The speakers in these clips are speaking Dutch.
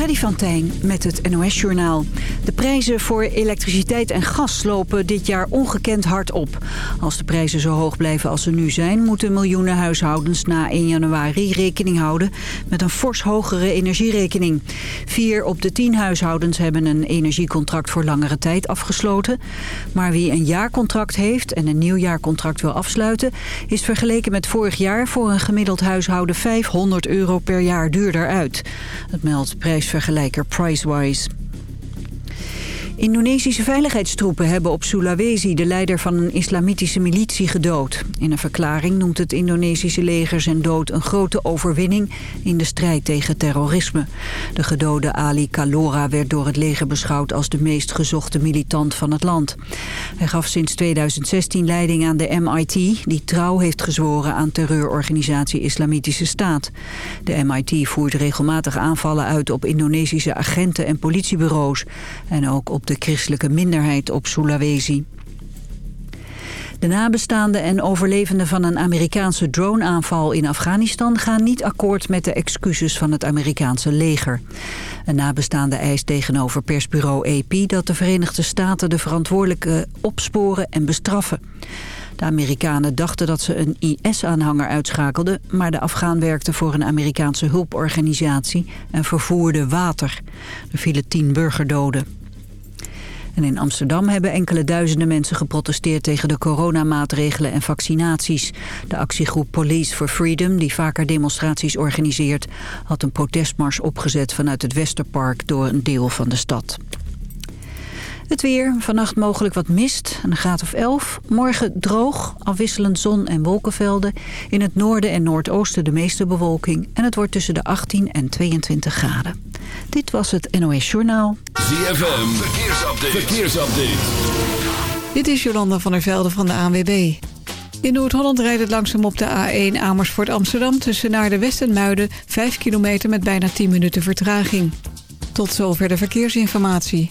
Freddy van Tijn met het NOS-journaal. De prijzen voor elektriciteit en gas lopen dit jaar ongekend hard op. Als de prijzen zo hoog blijven als ze nu zijn... moeten miljoenen huishoudens na 1 januari rekening houden... met een fors hogere energierekening. Vier op de tien huishoudens hebben een energiecontract voor langere tijd afgesloten. Maar wie een jaarcontract heeft en een nieuw jaarcontract wil afsluiten... is vergeleken met vorig jaar voor een gemiddeld huishouden 500 euro per jaar duurder uit. Het meldt prijsvergelijker Pricewise. Indonesische veiligheidstroepen hebben op Sulawesi de leider van een islamitische militie gedood. In een verklaring noemt het Indonesische leger zijn dood een grote overwinning in de strijd tegen terrorisme. De gedode Ali Kalora werd door het leger beschouwd als de meest gezochte militant van het land. Hij gaf sinds 2016 leiding aan de MIT, die trouw heeft gezworen aan terreurorganisatie Islamitische Staat. De MIT voert regelmatig aanvallen uit op Indonesische agenten en politiebureaus en ook op de christelijke minderheid op Sulawesi. De nabestaanden en overlevenden van een Amerikaanse droneaanval in Afghanistan gaan niet akkoord met de excuses van het Amerikaanse leger. Een nabestaande eist tegenover persbureau AP dat de Verenigde Staten de verantwoordelijke opsporen en bestraffen. De Amerikanen dachten dat ze een IS-aanhanger uitschakelden... maar de Afghaan werkte voor een Amerikaanse hulporganisatie en vervoerde water. Er vielen tien burgerdoden. En in Amsterdam hebben enkele duizenden mensen geprotesteerd tegen de coronamaatregelen en vaccinaties. De actiegroep Police for Freedom, die vaker demonstraties organiseert, had een protestmars opgezet vanuit het Westerpark door een deel van de stad. Het weer, vannacht mogelijk wat mist, een graad of 11. Morgen droog, afwisselend zon en wolkenvelden. In het noorden en noordoosten de meeste bewolking. En het wordt tussen de 18 en 22 graden. Dit was het NOS Journaal. ZFM, verkeersupdate. verkeersupdate. Dit is Jolanda van der Velde van de ANWB. In Noord-Holland rijdt het langzaam op de A1 Amersfoort Amsterdam... tussen naar de West en Muiden 5 kilometer met bijna 10 minuten vertraging. Tot zover de verkeersinformatie.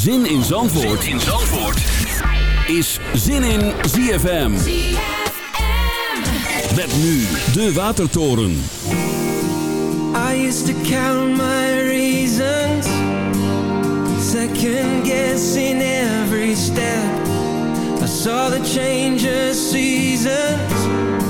Zin in Zandvoort, in Zandvoort. is Zin in ZFM. Met nu de Watertoren. I used to count my reasons Second guessing every step I saw the change of seasons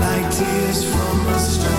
Like tears from a star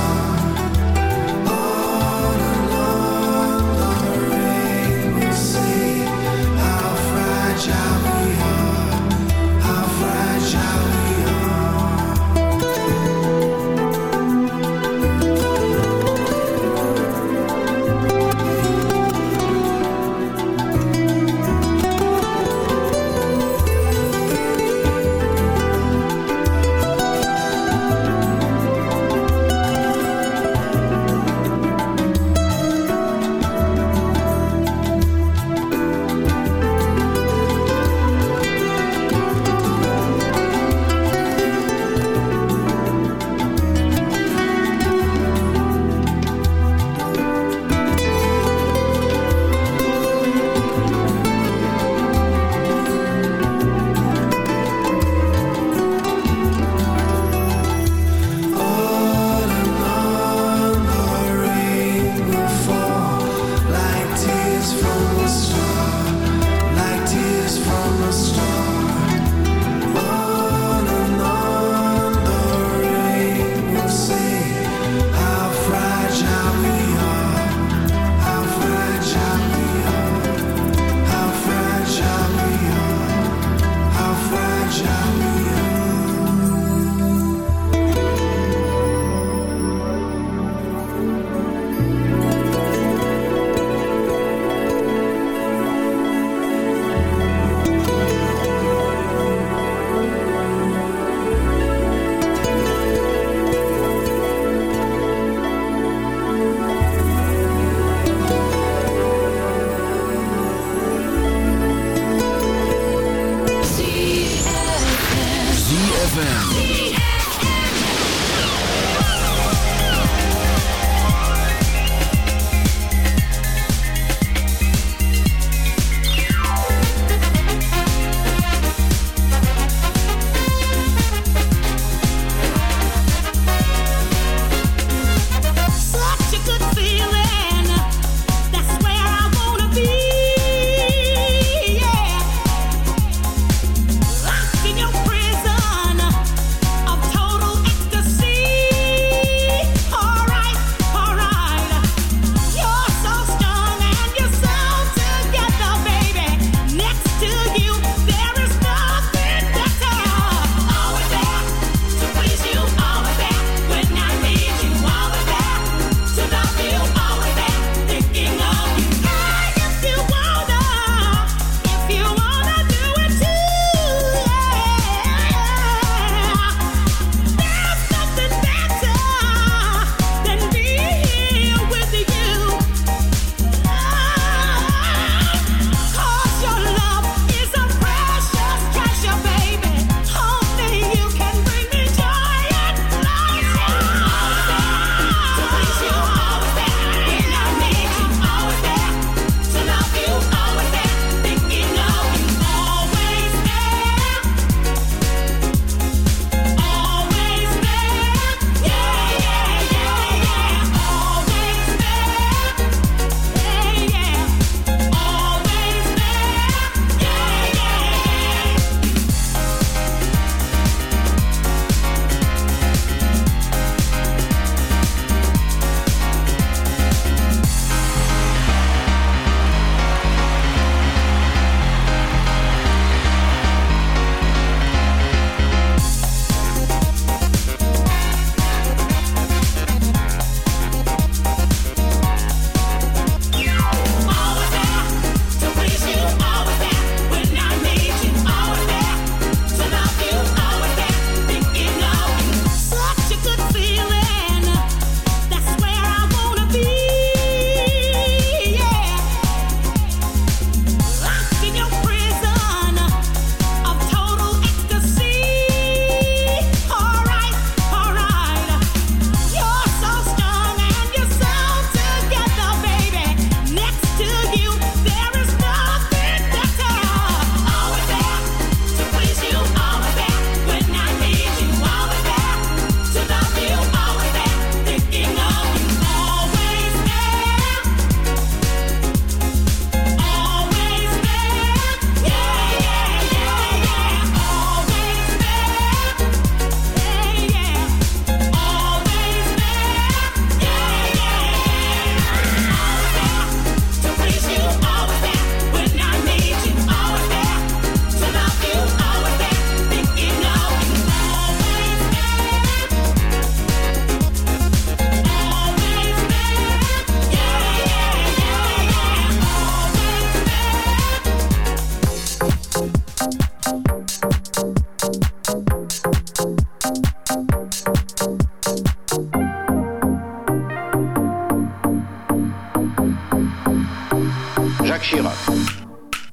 Jacques Chirac.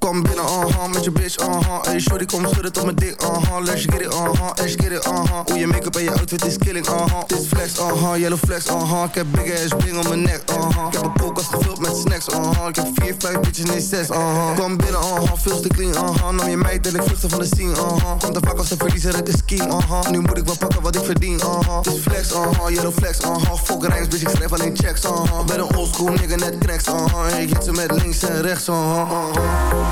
Kom binnen, uh-huh, met je bitch, uh-huh. Hey, shorty, kom schudden tot mijn dik, uh-huh. Let's get it, uh-huh, let's get it, uh-huh. Hoe je make-up en je outfit is killing, uh-huh. Dit flex, uh-huh, yellow flex, uh-huh. Ik heb big ass bling om mijn nek, uh-huh. Ik heb een koelkast gevuld met snacks, uh-huh. Ik heb vier, vijf bitches, nee zes, uh-huh. Kom binnen, uh-huh, veel te clean, uh-huh. Nam je meid en ik vluchtte van de scene, uh-huh. Komt te vaak als een verliezer, het is scheme, uh-huh. Nu moet ik wel pakken wat ik verdien, uh-huh. Dit flex, uh-huh, yellow flex, uh-huh. Fuck rijms, bitch, ik schrijf alleen checks, uh-huh. Ben een oldschool nigga, net cracks, uh-huh. Ik hit ze met links en rechts, uh-huh, uh-huh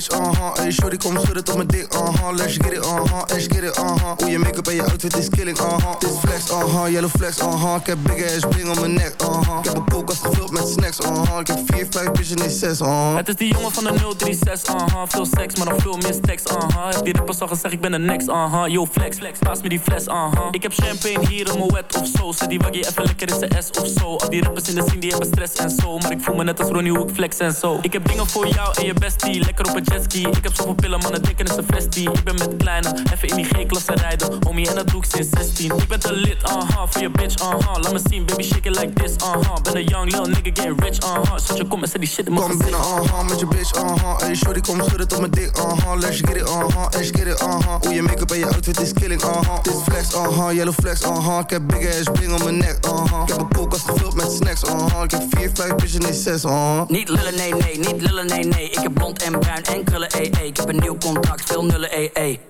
Bitch, uh-huh Hey, shorty, kom schudden tot mijn dik, uh-huh Let's get it, uh-huh, let's get it, uh-huh Hoe je make-up en je outfit is killing, uh-huh Dit flex, uh-huh, yellow flex, uh-huh Ik heb big ass bling om mijn nek, uh-huh Ik heb een koelkast gevuld met snacks, uh-huh Ik heb vier, vijf bitches, nee zes, uh-huh Het is die jongen van de 036, aha. Veel seks, maar nog veel stacks, aha. Heb die rappers al gezegd, ik ben de next, aha. Yo, flex, flex, paas me die fles, aha. Ik heb champagne hier in mijn wet of zo. Zet die waggie even lekker in zijn S of zo. Al die rappers in de scene, die hebben stress en zo. Maar ik voel me net als Ronnie hoe ik flex en zo. Ik heb dingen voor jou en je bestie, lekker op een jetski. Ik heb zoveel pillen, mannen denken is een vestie. Ik ben met kleine, even in die G-klasse rijden. Homie, en dat doe ik sinds 16. Ik ben te lit, aha, voor je bitch, aha. Laat me zien, baby, shake it like this, aha. Ben een young lil nigga, getting rich, aha. Zet je kom en zet die shit in mijn Kom binnen, uh-huh, met je bitch, uh-huh Hey, shorty, kom schudden tot mijn dik, uh-huh Let's get it, uh-huh, let's get it, uh-huh Hoe je make-up en je outfit is killing, uh-huh Dit flex, uh-huh, yellow flex, uh-huh Ik heb big ass bling om mijn nek, uh-huh Ik heb een koelkast gevuld met snacks, uh-huh Ik heb 4, 5 bitches, nee 6, uh-huh Niet lullen, nee, nee, niet lullen, nee, nee. Ik heb blond en bruin en ee. Ik heb een nieuw contract, veel nullen, ee.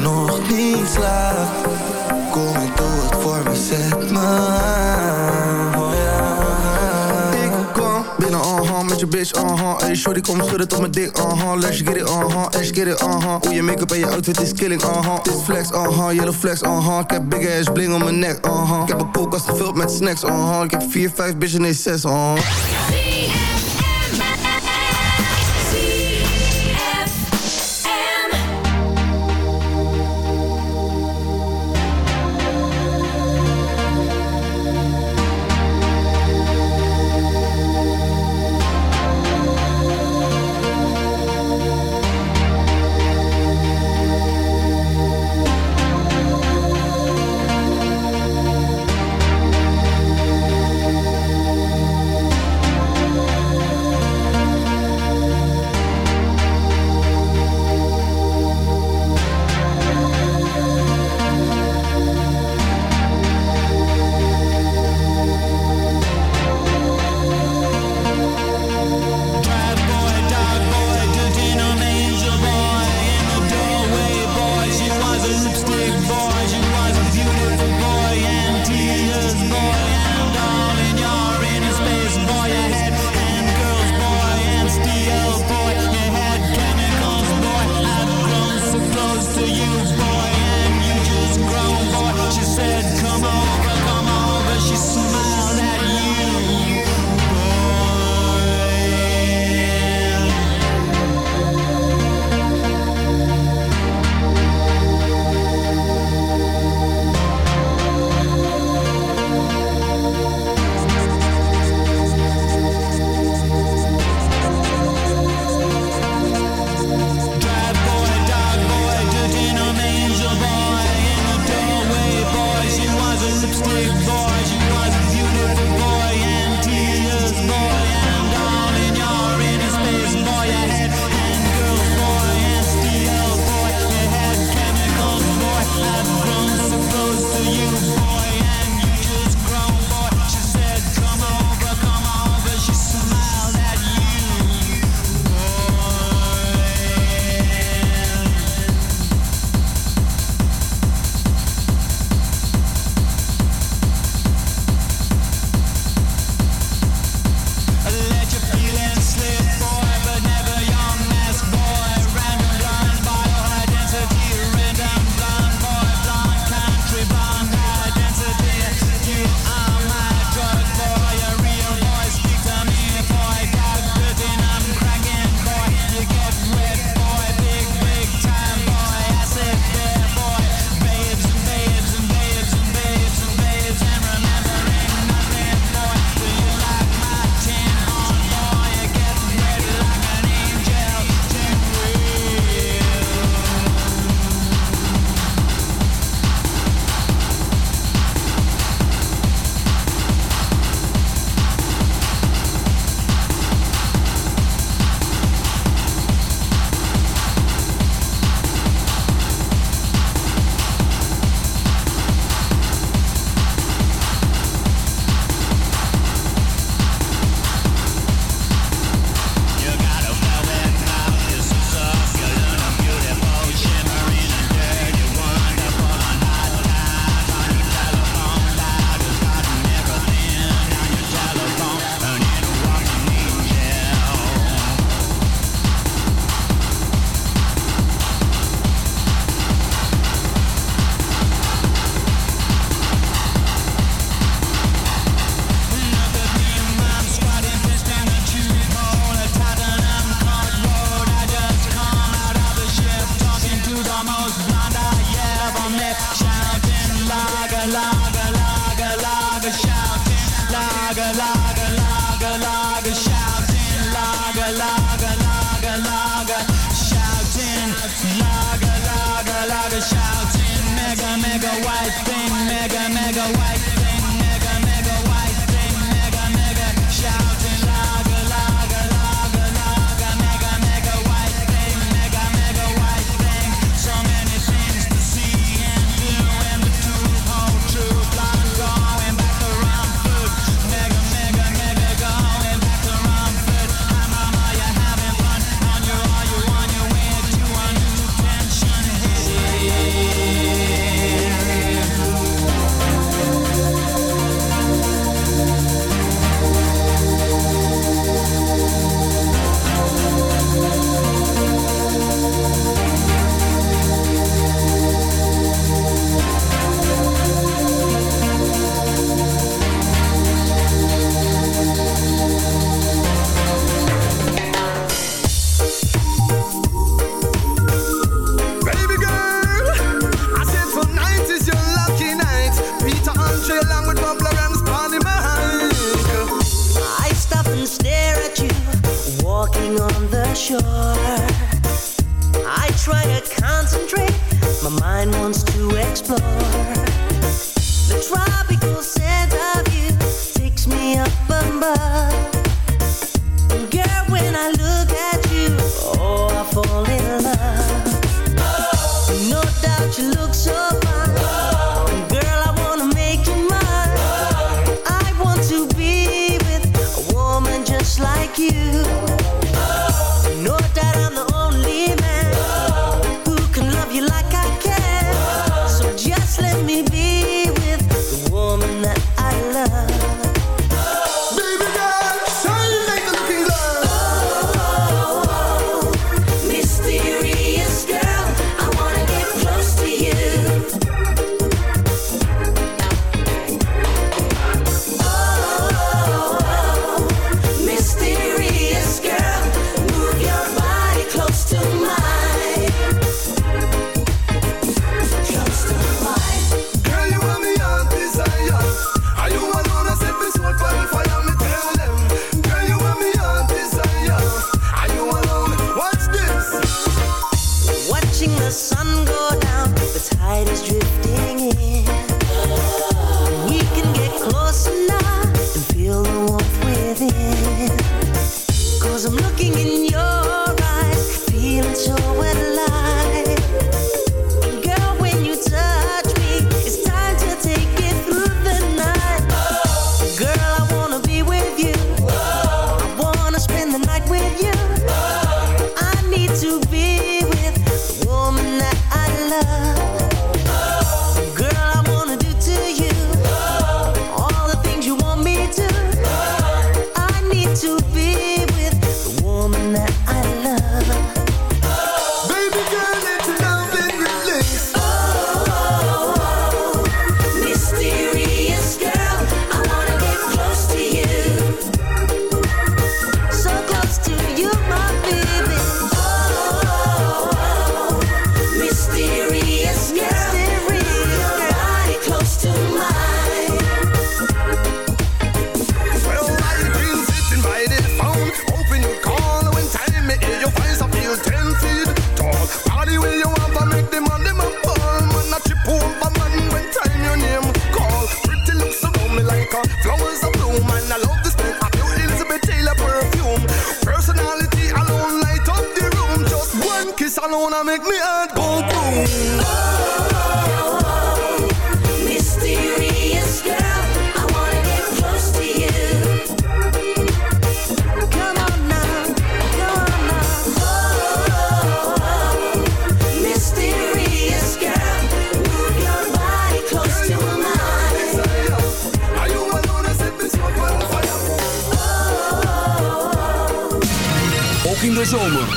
nog niet slaapt? Kom en doe het voor me, zet me aan. Oh. Ik kom binnen, uh-huh, met je bitch, uh-huh Hey, shorty, kom schudden tot mijn dik, uh-huh Let's get it, uh-huh, let's get it, uh-huh Hoe je make-up en je outfit is killing, uh-huh Dit flex, uh-huh, yellow flex, uh-huh Ik heb big ass bling om mijn nek, uh-huh Ik heb een koelkast gevuld met snacks, uh-huh Ik heb 4, 5 bitches, nee 6, uh-huh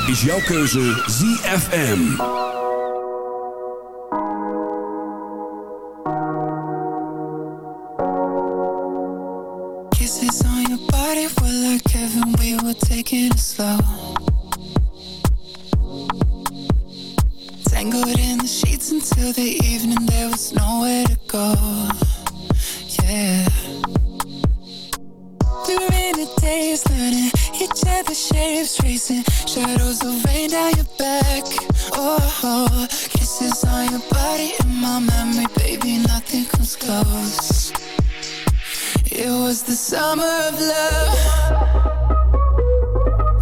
is jouw keuze ZFM. Kisses on your body were like heaven, we were taking it slow. Tangled in the sheets until the evening, there was nowhere to go. Yeah. We were in a daze learning Shadows will rain down your back. Oh, oh, kisses on your body in my memory, baby. Nothing comes close. It was the summer of love.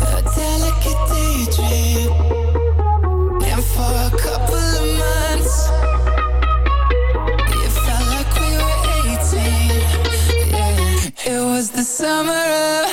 A delicate daydream. And for a couple of months, it felt like we were 18. Yeah, it was the summer of.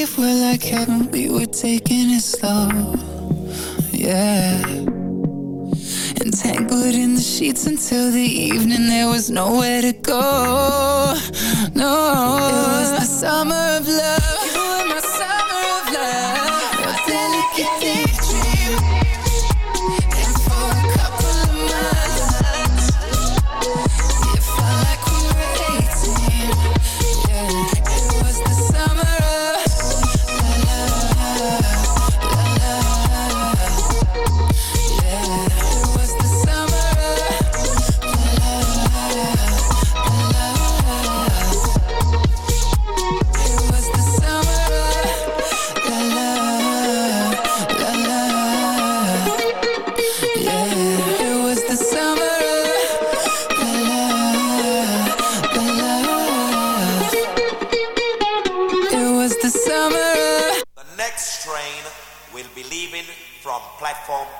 Body were like heaven. We were taking it slow. Yeah. Entangled in the sheets until the evening, there was nowhere to go. No, it was the summer of love. Platform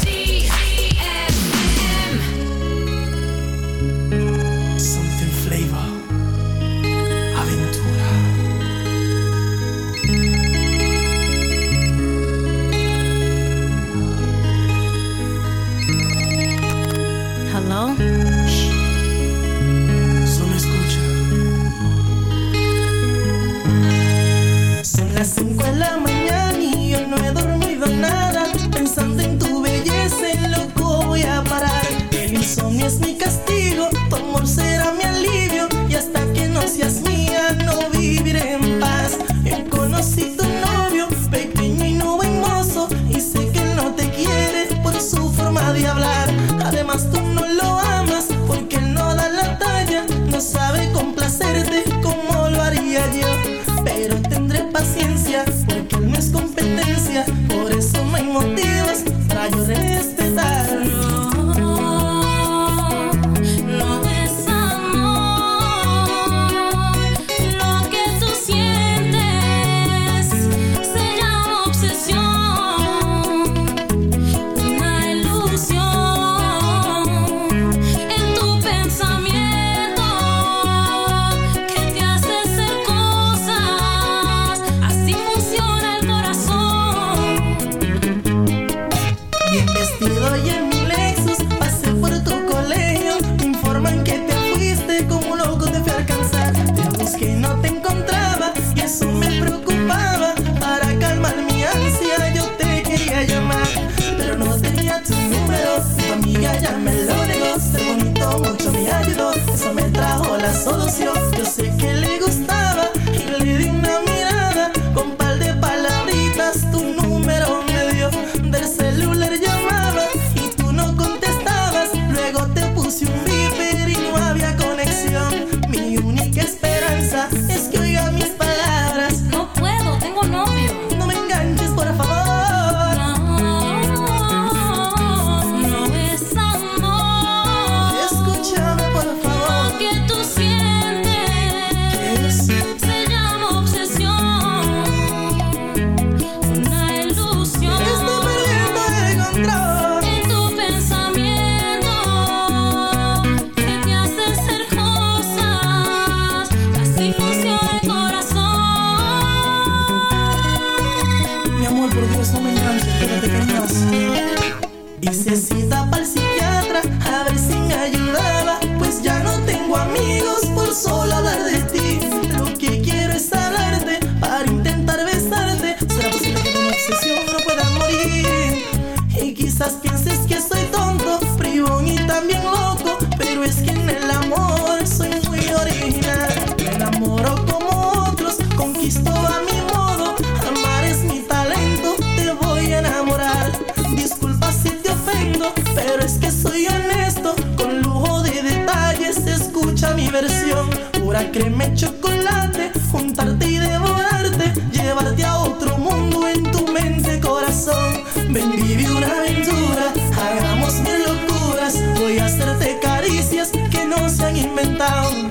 diversión. Pura creme chocolate, juntarte y devorarte, llevarte a otro mundo en tu mente, corazón. Ven, vive una aventura, hagamos mil locuras. Voy a hacerte caricias que no se han inventado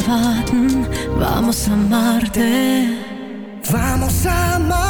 erwarten. Vamos a Marte. Vamos a.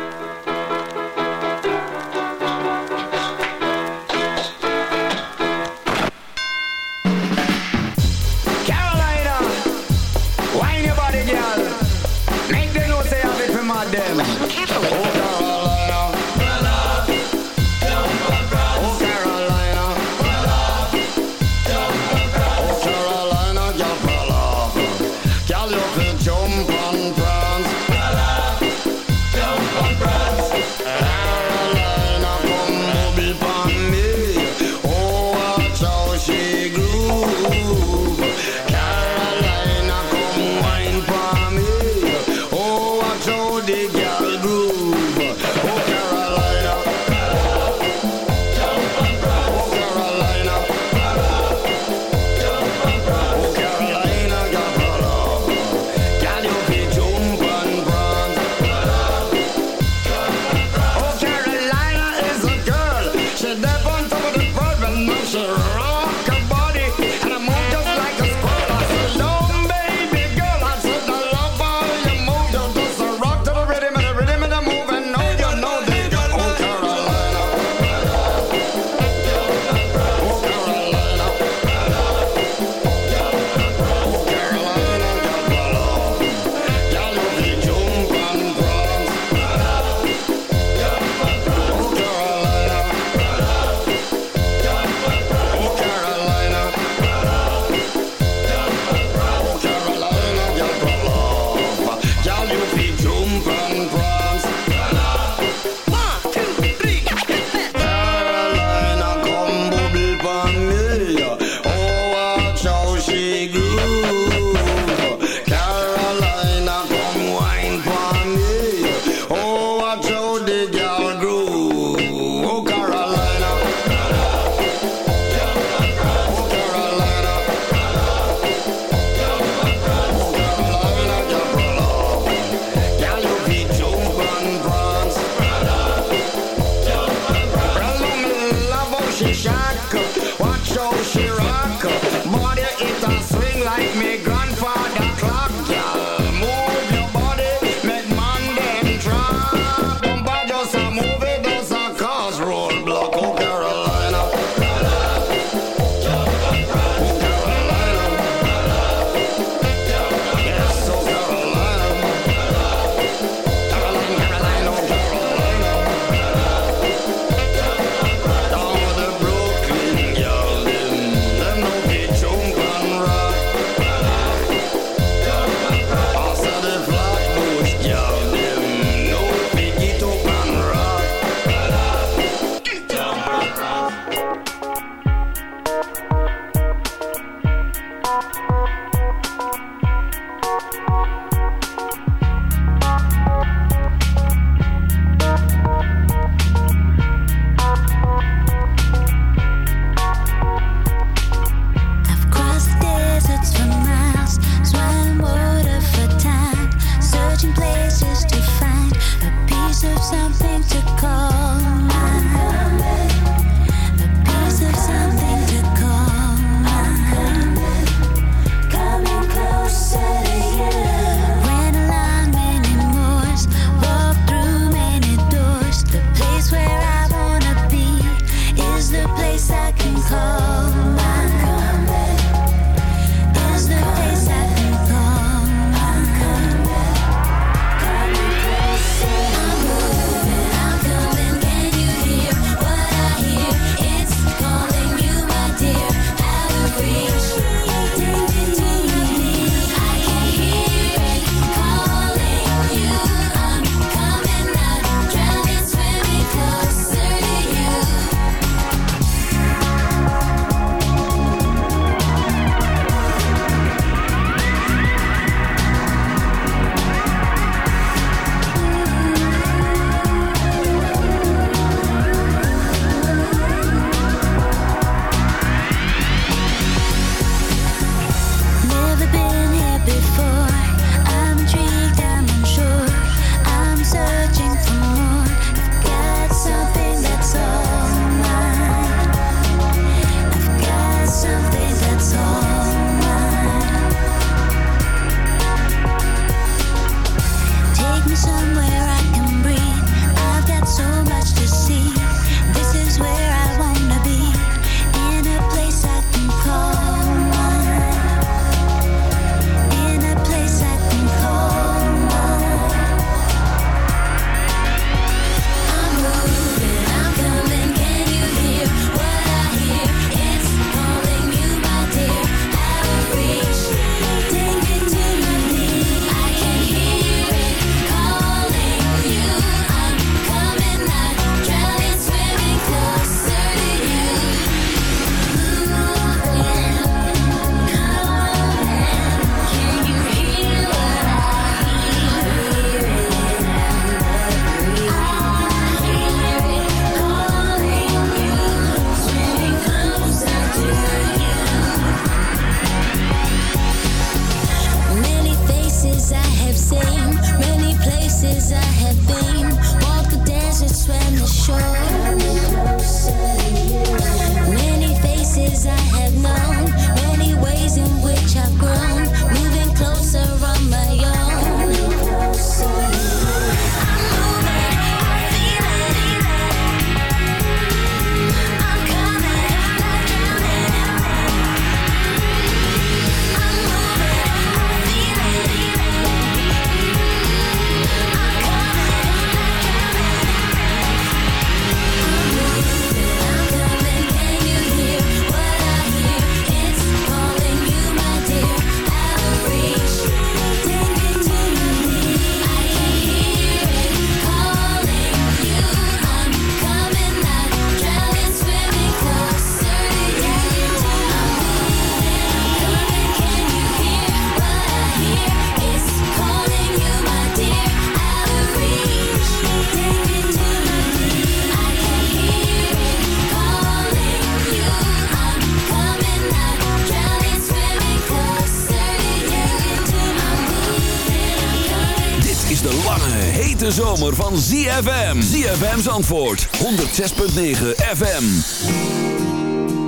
Zomer van ZFM. ZFM's antwoord, 106.9 FM.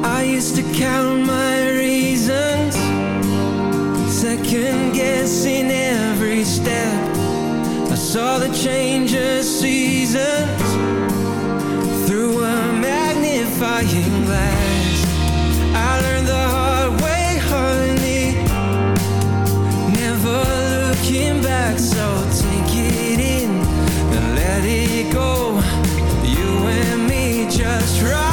I used to count my reasons, second guessing every step. I saw the change of seasons through a magnifying glass. I learned the hard way, honey, never looking back. So just right.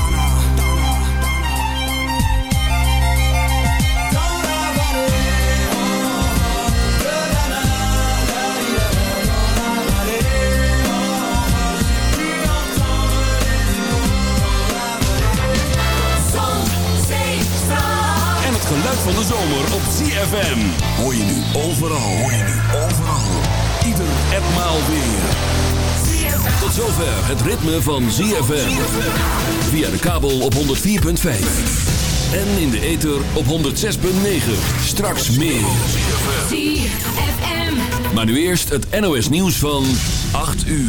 van de zomer op ZFM. Hoor je nu overal. Hoor je nu overal. Ieder en maal weer. Tot zover het ritme van ZFM. Via de kabel op 104.5. En in de ether op 106.9. Straks meer. ZFM. Maar nu eerst het NOS nieuws van 8 uur.